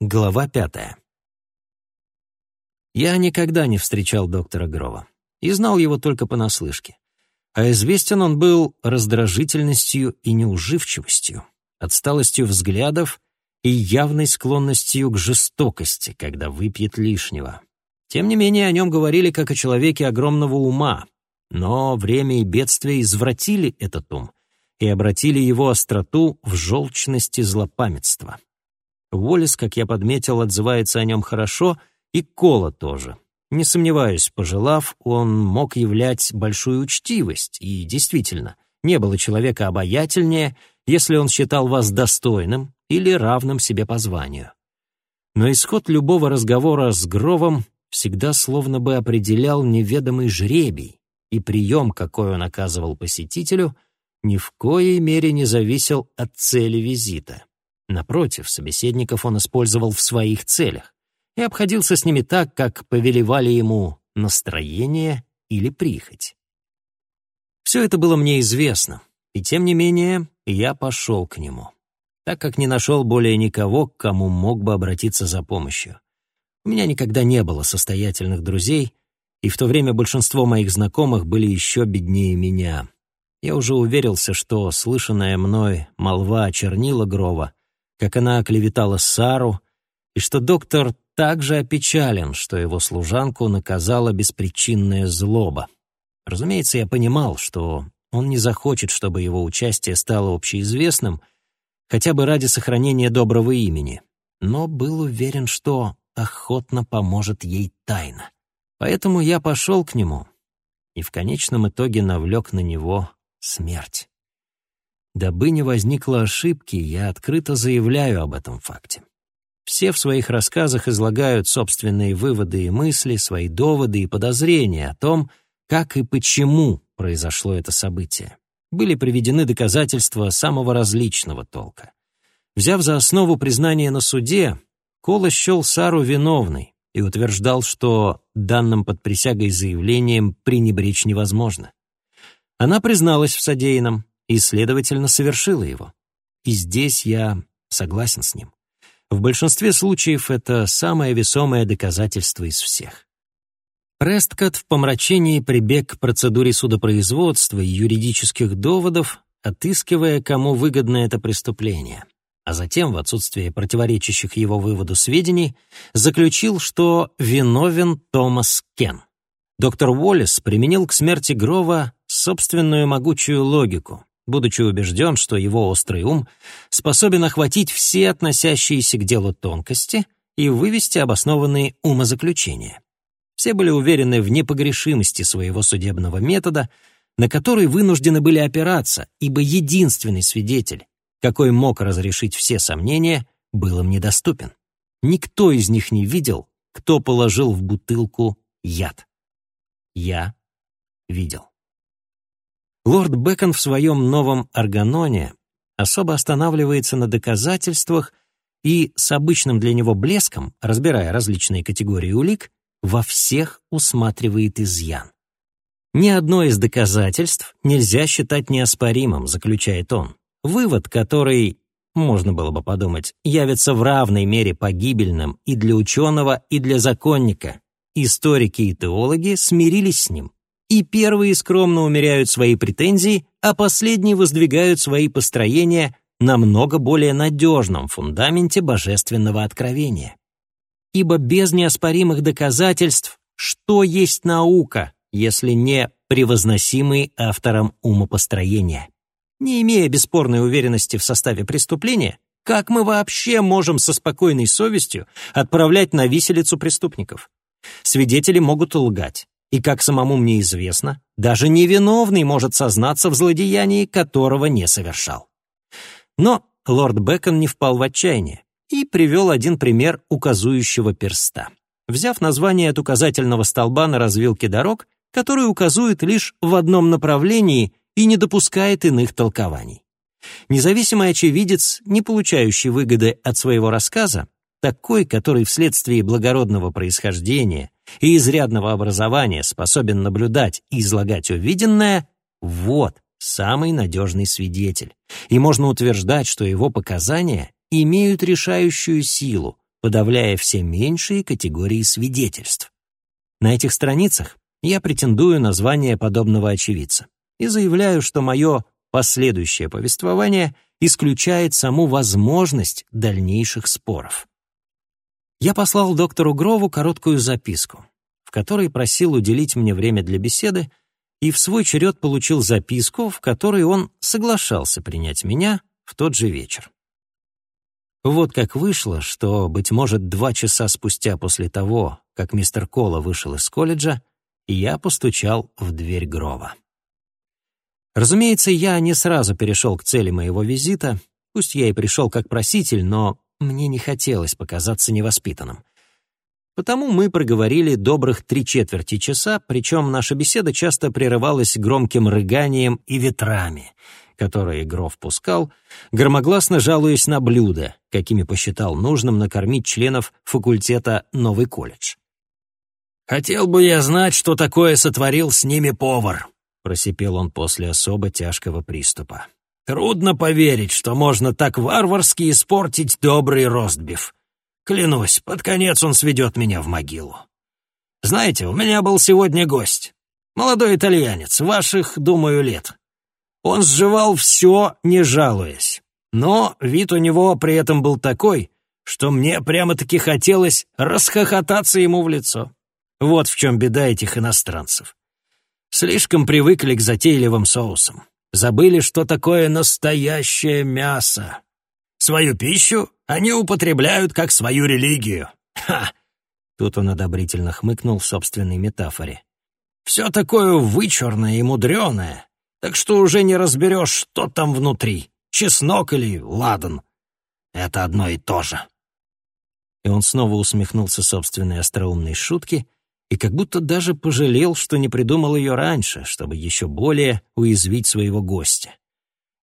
Глава пятая. Я никогда не встречал доктора Грова и знал его только понаслышке. А известен он был раздражительностью и неуживчивостью, отсталостью взглядов и явной склонностью к жестокости, когда выпьет лишнего. Тем не менее, о нем говорили как о человеке огромного ума, но время и бедствия извратили этот ум и обратили его остроту в желчность и злопамятство. Уоллес, как я подметил, отзывается о нем хорошо, и Кола тоже. Не сомневаюсь, пожелав, он мог являть большую учтивость, и действительно, не было человека обаятельнее, если он считал вас достойным или равным себе по званию. Но исход любого разговора с Гровом всегда словно бы определял неведомый жребий, и прием, какой он оказывал посетителю, ни в коей мере не зависел от цели визита. Напротив, собеседников он использовал в своих целях и обходился с ними так, как повелевали ему настроение или прихоть. Все это было мне известно, и тем не менее я пошел к нему, так как не нашел более никого, к кому мог бы обратиться за помощью. У меня никогда не было состоятельных друзей, и в то время большинство моих знакомых были еще беднее меня. Я уже уверился, что слышанная мной молва чернила Грова как она оклеветала Сару, и что доктор также опечален, что его служанку наказала беспричинная злоба. Разумеется, я понимал, что он не захочет, чтобы его участие стало общеизвестным, хотя бы ради сохранения доброго имени, но был уверен, что охотно поможет ей тайно. Поэтому я пошел к нему и в конечном итоге навлек на него смерть. Дабы не возникло ошибки, я открыто заявляю об этом факте. Все в своих рассказах излагают собственные выводы и мысли, свои доводы и подозрения о том, как и почему произошло это событие. Были приведены доказательства самого различного толка. Взяв за основу признание на суде, Кола счел Сару виновной и утверждал, что данным под присягой заявлением пренебречь невозможно. Она призналась в содеянном, и, следовательно, совершила его. И здесь я согласен с ним. В большинстве случаев это самое весомое доказательство из всех. Престкот в помрачении прибег к процедуре судопроизводства и юридических доводов, отыскивая, кому выгодно это преступление, а затем, в отсутствие противоречащих его выводу сведений, заключил, что виновен Томас Кен. Доктор Уоллес применил к смерти Грова собственную могучую логику, будучи убежден, что его острый ум способен охватить все относящиеся к делу тонкости и вывести обоснованные умозаключения. Все были уверены в непогрешимости своего судебного метода, на который вынуждены были опираться, ибо единственный свидетель, какой мог разрешить все сомнения, был им недоступен. Никто из них не видел, кто положил в бутылку яд. Я видел. Лорд Бэкон в своем новом органоне особо останавливается на доказательствах и с обычным для него блеском, разбирая различные категории улик, во всех усматривает изъян. Ни одно из доказательств нельзя считать неоспоримым, заключает он. Вывод, который, можно было бы подумать, явится в равной мере погибельным и для ученого, и для законника. Историки и теологи смирились с ним и первые скромно умеряют свои претензии, а последние воздвигают свои построения на много более надежном фундаменте божественного откровения. Ибо без неоспоримых доказательств что есть наука, если не превозносимый автором умопостроения? Не имея бесспорной уверенности в составе преступления, как мы вообще можем со спокойной совестью отправлять на виселицу преступников? Свидетели могут лгать, и, как самому мне известно, даже невиновный может сознаться в злодеянии, которого не совершал. Но лорд Бэкон не впал в отчаяние и привел один пример указующего перста. Взяв название от указательного столба на развилке дорог, который указывает лишь в одном направлении и не допускает иных толкований. Независимый очевидец, не получающий выгоды от своего рассказа, такой, который вследствие благородного происхождения и изрядного образования способен наблюдать и излагать увиденное, вот самый надежный свидетель. И можно утверждать, что его показания имеют решающую силу, подавляя все меньшие категории свидетельств. На этих страницах я претендую на звание подобного очевидца и заявляю, что мое последующее повествование исключает саму возможность дальнейших споров. Я послал доктору Грову короткую записку, в которой просил уделить мне время для беседы, и в свой черед получил записку, в которой он соглашался принять меня в тот же вечер. Вот как вышло, что, быть может, два часа спустя после того, как мистер Кола вышел из колледжа, я постучал в дверь Грова. Разумеется, я не сразу перешел к цели моего визита, пусть я и пришел как проситель, но мне не хотелось показаться невоспитанным. Потому мы проговорили добрых три четверти часа, причем наша беседа часто прерывалась громким рыганием и ветрами, которые Гров пускал, громогласно жалуясь на блюда, какими посчитал нужным накормить членов факультета «Новый колледж». «Хотел бы я знать, что такое сотворил с ними повар», — просипел он после особо тяжкого приступа. «Трудно поверить, что можно так варварски испортить добрый ростбиф. Клянусь, под конец он сведет меня в могилу. Знаете, у меня был сегодня гость. Молодой итальянец, ваших, думаю, лет. Он сживал все, не жалуясь. Но вид у него при этом был такой, что мне прямо-таки хотелось расхохотаться ему в лицо. Вот в чем беда этих иностранцев. Слишком привыкли к затейливым соусам. Забыли, что такое настоящее мясо. Свою пищу они употребляют как свою религию. Ха!» Тут он одобрительно хмыкнул в собственной метафоре. «Все такое вычурное и мудреное, так что уже не разберешь, что там внутри, чеснок или ладан. Это одно и то же». И он снова усмехнулся собственной остроумной шутки и как будто даже пожалел, что не придумал ее раньше, чтобы еще более уязвить своего гостя.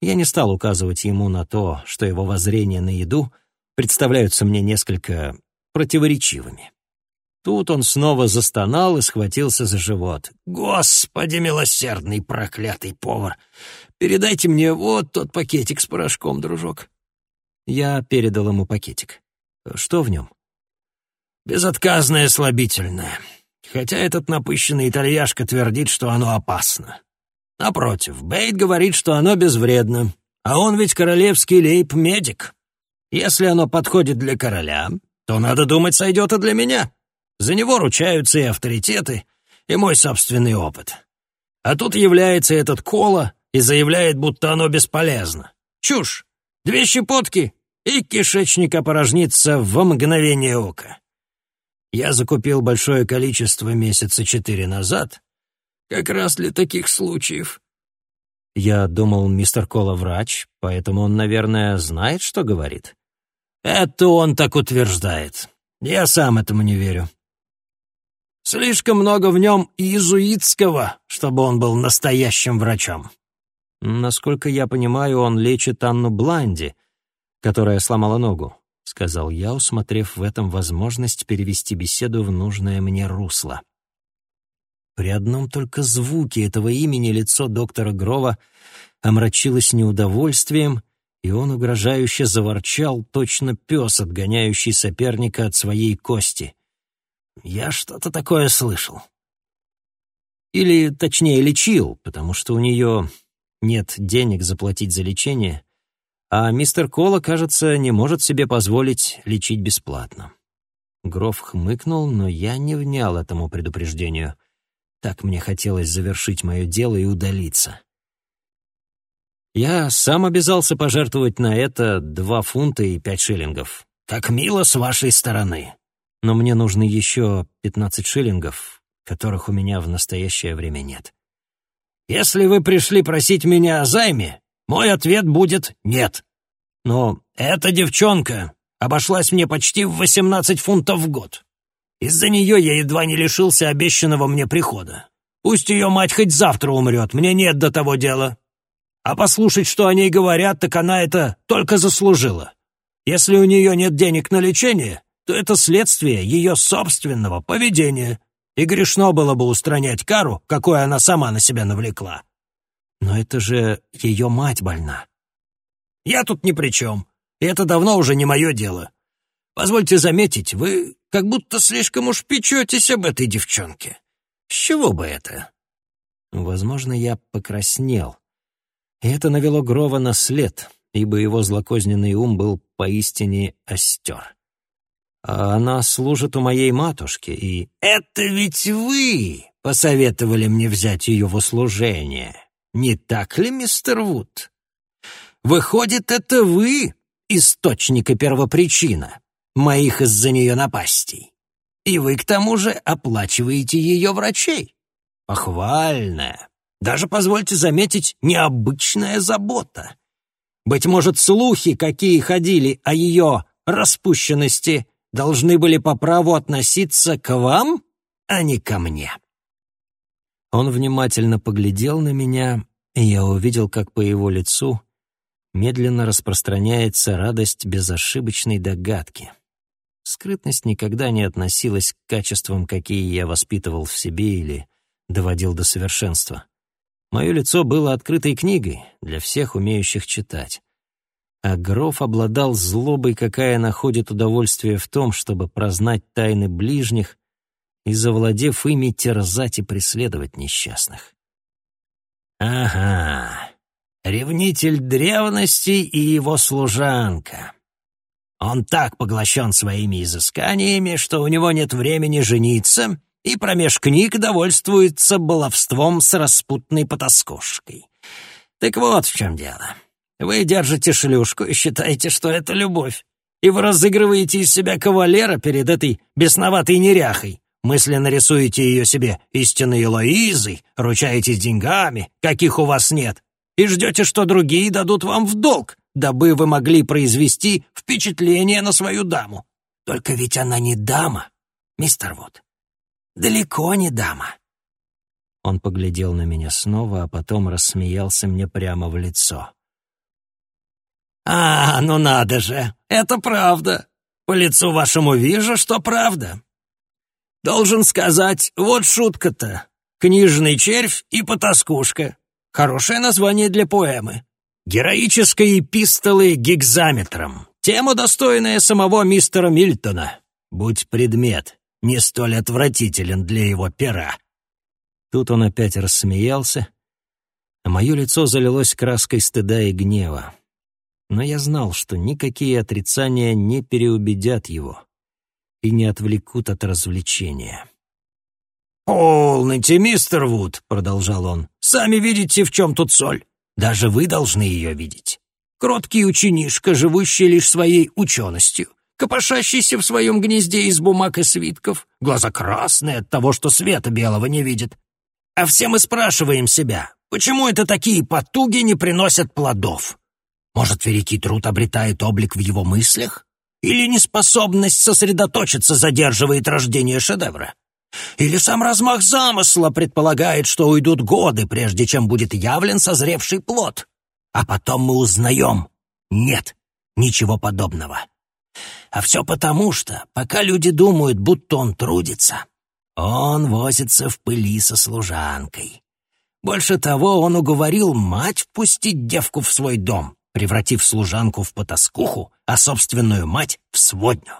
Я не стал указывать ему на то, что его воззрения на еду представляются мне несколько противоречивыми. Тут он снова застонал и схватился за живот. «Господи милосердный, проклятый повар! Передайте мне вот тот пакетик с порошком, дружок». Я передал ему пакетик. Что в нем? «Безотказное слабительное. Хотя этот напыщенный итальяшка твердит, что оно опасно. Напротив, Бейт говорит, что оно безвредно, а он ведь королевский лейб-медик. Если оно подходит для короля, то, надо думать, сойдет и для меня. За него ручаются и авторитеты, и мой собственный опыт. А тут является этот Кола и заявляет, будто оно бесполезно. Чушь! Две щепотки, и кишечник опорожнится в мгновение ока. Я закупил большое количество месяца четыре назад, как раз для таких случаев». Я думал, мистер Кола врач, поэтому он, наверное, знает, что говорит. Это он так утверждает. Я сам этому не верю. Слишком много в нем иезуитского, чтобы он был настоящим врачом. Насколько я понимаю, он лечит Анну Бланди, которая сломала ногу, сказал я, усмотрев в этом возможность перевести беседу в нужное мне русло. При одном только звуке этого имени лицо доктора Грова омрачилось неудовольствием, и он угрожающе заворчал, точно пес, отгоняющий соперника от своей кости. «Я что-то такое слышал». Или, точнее, лечил, потому что у нее нет денег заплатить за лечение, а мистер Кола, кажется, не может себе позволить лечить бесплатно. Гров хмыкнул, но я не внял этому предупреждению. Так мне хотелось завершить мое дело и удалиться. Я сам обязался пожертвовать на это два фунта и пять шиллингов. Как мило с вашей стороны. Но мне нужны еще пятнадцать шиллингов, которых у меня в настоящее время нет. Если вы пришли просить меня о займе, мой ответ будет «нет». Но эта девчонка обошлась мне почти в восемнадцать фунтов в год. Из-за нее я едва не лишился обещанного мне прихода. Пусть ее мать хоть завтра умрет, мне нет до того дела. А послушать, что о ней говорят, так она это только заслужила. Если у нее нет денег на лечение, то это следствие ее собственного поведения, и грешно было бы устранять кару, какой она сама на себя навлекла. Но это же ее мать больна. Я тут ни при чем, это давно уже не мое дело. Позвольте заметить, вы как будто слишком уж печетесь об этой девчонке. С чего бы это?» Возможно, я покраснел. Это навело Грова на след, ибо его злокозненный ум был поистине остер. А она служит у моей матушки, и... «Это ведь вы посоветовали мне взять ее в услужение, не так ли, мистер Вуд? Выходит, это вы источник и первопричина моих из-за нее напастей. И вы, к тому же, оплачиваете ее врачей. Похвальная, даже, позвольте заметить, необычная забота. Быть может, слухи, какие ходили о ее распущенности, должны были по праву относиться к вам, а не ко мне. Он внимательно поглядел на меня, и я увидел, как по его лицу медленно распространяется радость безошибочной догадки. Скрытность никогда не относилась к качествам, какие я воспитывал в себе или доводил до совершенства. Мое лицо было открытой книгой для всех умеющих читать. А Гроф обладал злобой, какая находит удовольствие в том, чтобы прознать тайны ближних и, завладев ими, терзать и преследовать несчастных. «Ага, ревнитель древности и его служанка», он так поглощен своими изысканиями, что у него нет времени жениться, и промеж книг довольствуется баловством с распутной потаскушкой. Так вот в чем дело. Вы держите шлюшку и считаете, что это любовь, и вы разыгрываете из себя кавалера перед этой бесноватой неряхой, мысленно рисуете ее себе истинной Лоизой, ручаетесь деньгами, каких у вас нет, и ждете, что другие дадут вам в долг, дабы вы могли произвести впечатление на свою даму. Только ведь она не дама, мистер Вуд. Далеко не дама. Он поглядел на меня снова, а потом рассмеялся мне прямо в лицо. «А, ну надо же, это правда. По лицу вашему вижу, что правда. Должен сказать, вот шутка-то. Книжный червь и потаскушка. Хорошее название для поэмы. Героической эпистолы гигзаметром. Тема, достойная самого мистера Мильтона. Будь предмет не столь отвратителен для его пера. Тут он опять рассмеялся, а мое лицо залилось краской стыда и гнева. Но я знал, что никакие отрицания не переубедят его и не отвлекут от развлечения. «Полните, мистер Вуд», — продолжал он, — «сами видите, в чем тут соль. Даже вы должны ее видеть. Кроткий ученишка, живущий лишь своей ученостью, копошащийся в своем гнезде из бумаг и свитков, глаза красные от того, что света белого не видит. А все мы спрашиваем себя, почему это такие потуги не приносят плодов? Может, великий труд обретает облик в его мыслях? Или неспособность сосредоточиться задерживает рождение шедевра? Или сам размах замысла предполагает, что уйдут годы, прежде чем будет явлен созревший плод. А потом мы узнаем — нет, ничего подобного. А все потому, что, пока люди думают, будто он трудится, он возится в пыли со служанкой. Больше того, он уговорил мать впустить девку в свой дом, превратив служанку в потаскуху, а собственную мать — в сводню.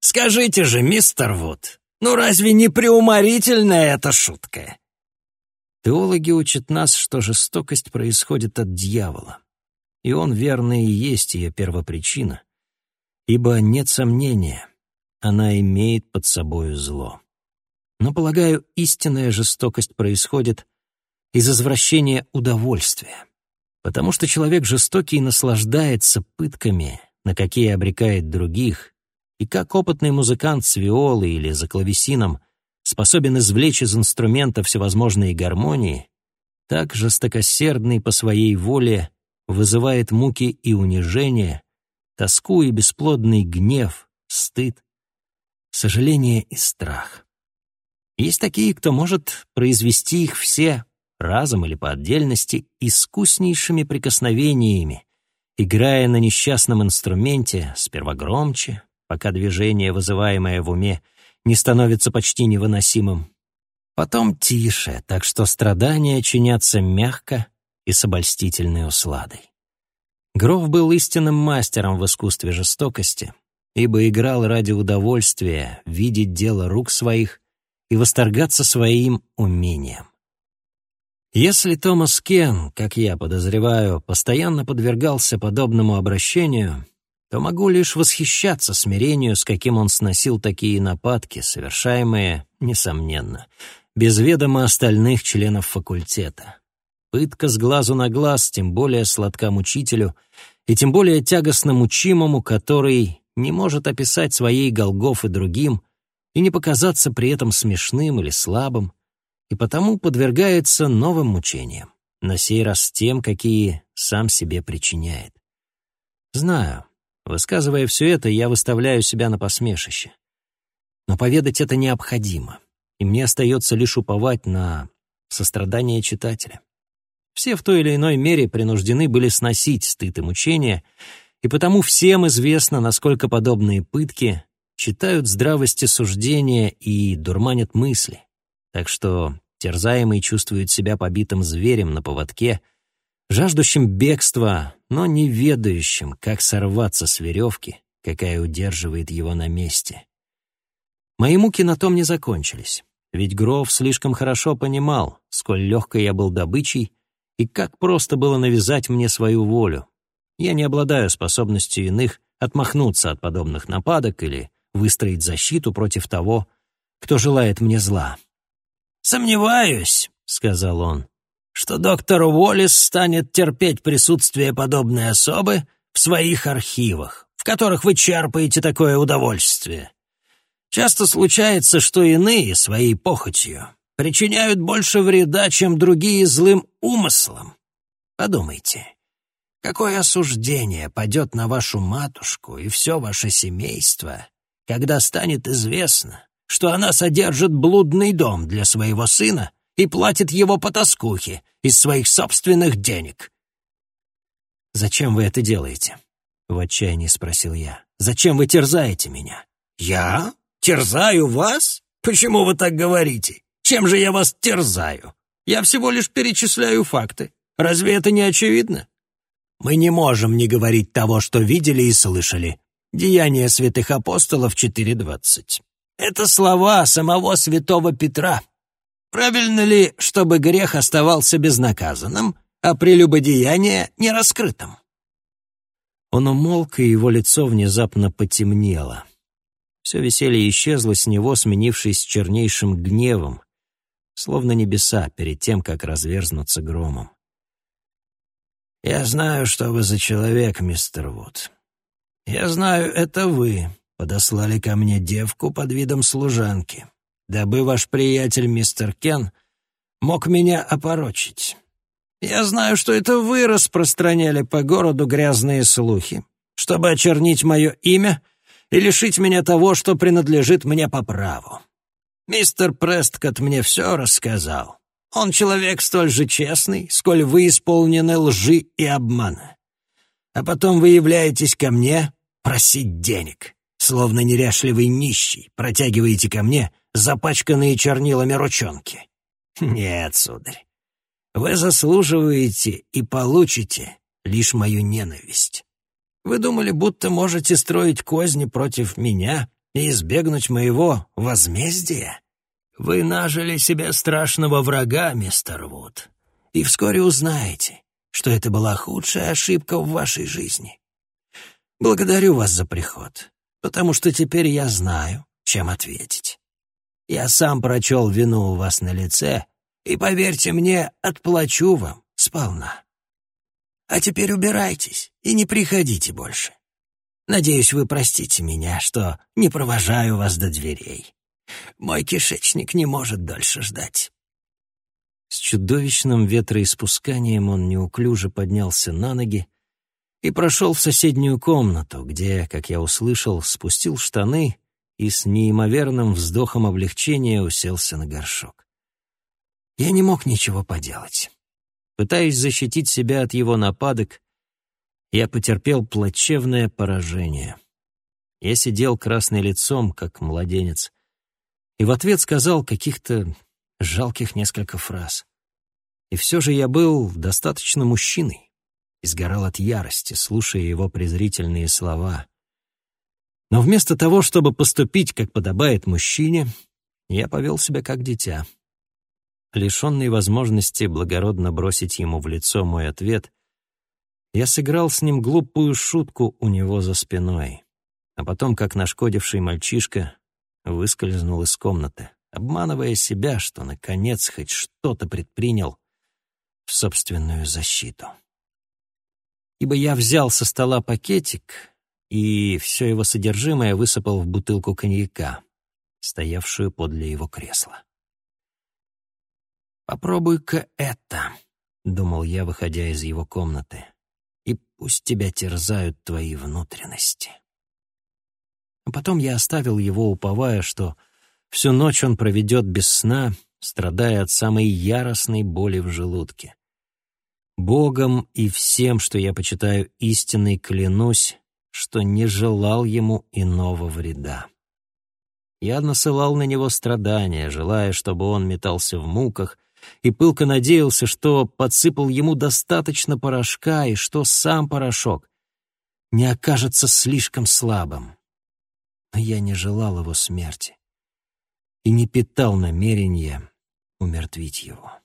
Скажите же, мистер Вуд, ну разве не преуморительная эта шутка? Теологи учат нас, что жестокость происходит от дьявола, и он верно и есть ее первопричина, ибо нет сомнения, она имеет под собою зло. Но, полагаю, истинная жестокость происходит из извращения удовольствия, потому что человек жестокий наслаждается пытками, на какие обрекает других, и как опытный музыкант с виолой или за клавесином способен извлечь из инструмента всевозможные гармонии, так жестокосердный по своей воле вызывает муки и унижение, тоску и бесплодный гнев, стыд, сожаление и страх. Есть такие, кто может произвести их все, разом или по отдельности, искуснейшими прикосновениями, играя на несчастном инструменте, сперва громче, пока движение, вызываемое в уме, не становится почти невыносимым. Потом тише, так что страдания чинятся мягко и с обольстительной усладой. Гров был истинным мастером в искусстве жестокости, ибо играл ради удовольствия видеть дело рук своих и восторгаться своим умением. Если Томас Кен, как я подозреваю, постоянно подвергался подобному обращению, то могу лишь восхищаться смирению, с каким он сносил такие нападки, совершаемые, несомненно, без ведома остальных членов факультета. Пытка с глазу на глаз, тем более сладка мучителю, и тем более тягостно мучимому, который не может описать своей Голгофы другим и не показаться при этом смешным или слабым, и потому подвергается новым мучениям, на сей раз тем, какие сам себе причиняет. Знаю, высказывая все это, я выставляю себя на посмешище. Но поведать это необходимо, и мне остается лишь уповать на сострадание читателя. Все в той или иной мере принуждены были сносить стыд и мучения, и потому всем известно, насколько подобные пытки читают здравости суждения и дурманят мысли. Так что терзаемый чувствует себя побитым зверем на поводке, жаждущим бегства, но не ведающим, как сорваться с веревки, какая удерживает его на месте. Мои муки на том не закончились, ведь Гров слишком хорошо понимал, сколь легкой я был добычей и как просто было навязать мне свою волю. Я не обладаю способностью иных отмахнуться от подобных нападок или выстроить защиту против того, кто желает мне зла. «Сомневаюсь», — сказал он, «что доктор Уоллес станет терпеть присутствие подобной особы в своих архивах, в которых вы черпаете такое удовольствие. Часто случается, что иные своей похотью причиняют больше вреда, чем другие злым умыслом. Подумайте, какое осуждение падет на вашу матушку и все ваше семейство, когда станет известно, что она содержит блудный дом для своего сына и платит его по тоскухе из своих собственных денег. «Зачем вы это делаете?» — в отчаянии спросил я. «Зачем вы терзаете меня?» «Я? Терзаю вас? Почему вы так говорите? Чем же я вас терзаю? Я всего лишь перечисляю факты. Разве это не очевидно? Мы не можем не говорить того, что видели и слышали. Деяния святых апостолов 4.20. Это слова самого святого Петра. Правильно ли, чтобы грех оставался безнаказанным, а прелюбодеяние нераскрытым? Он умолк, и его лицо внезапно потемнело. Все веселье исчезло с него, сменившись чернейшим гневом, словно небеса перед тем, как разверзнуться громом. «Я знаю, что вы за человек, мистер Вуд. Я знаю, это вы, подослали ко мне девку под видом служанки, дабы ваш приятель мистер Кен мог меня опорочить. Я знаю, что это вы распространяли по городу грязные слухи, чтобы очернить мое имя и лишить меня того, что принадлежит мне по праву. Мистер Престкот мне все рассказал. Он человек столь же честный, сколь вы исполнены лжи и обмана. А потом вы являетесь ко мне просить денег словно неряшливый нищий, протягиваете ко мне запачканные чернилами ручонки. Нет, сударь, вы заслуживаете и получите лишь мою ненависть. Вы думали, будто можете строить козни против меня и избегнуть моего возмездия? Вы нажили себе страшного врага, мистер Вуд, и вскоре узнаете, что это была худшая ошибка в вашей жизни. Благодарю вас за приход потому что теперь я знаю, чем ответить. Я сам прочел вину у вас на лице, и, поверьте мне, отплачу вам сполна. А теперь убирайтесь и не приходите больше. Надеюсь, вы простите меня, что не провожаю вас до дверей. Мой кишечник не может дольше ждать». С чудовищным ветроиспусканием он неуклюже поднялся на ноги и прошел в соседнюю комнату, где, как я услышал, спустил штаны и с неимоверным вздохом облегчения уселся на горшок. Я не мог ничего поделать. Пытаясь защитить себя от его нападок, я потерпел плачевное поражение. Я сидел красный лицом, как младенец, и в ответ сказал каких-то жалких несколько фраз. И все же я был достаточно мужчиной и сгорал от ярости, слушая его презрительные слова. Но вместо того, чтобы поступить, как подобает мужчине, я повел себя как дитя. Лишенный возможности благородно бросить ему в лицо мой ответ, я сыграл с ним глупую шутку у него за спиной, а потом, как нашкодивший мальчишка, выскользнул из комнаты, обманывая себя, что, наконец, хоть что-то предпринял в собственную защиту. Ибо я взял со стола пакетик и все его содержимое высыпал в бутылку коньяка, стоявшую подле его кресла. «Попробуй-ка это», — думал я, выходя из его комнаты, «и пусть тебя терзают твои внутренности». А потом я оставил его, уповая, что всю ночь он проведет без сна, страдая от самой яростной боли в желудке. Богом и всем, что я почитаю истинной, клянусь, что не желал ему иного вреда. Я насылал на него страдания, желая, чтобы он метался в муках, и пылко надеялся, что подсыпал ему достаточно порошка и что сам порошок не окажется слишком слабым. Но я не желал его смерти и не питал намерения умертвить его.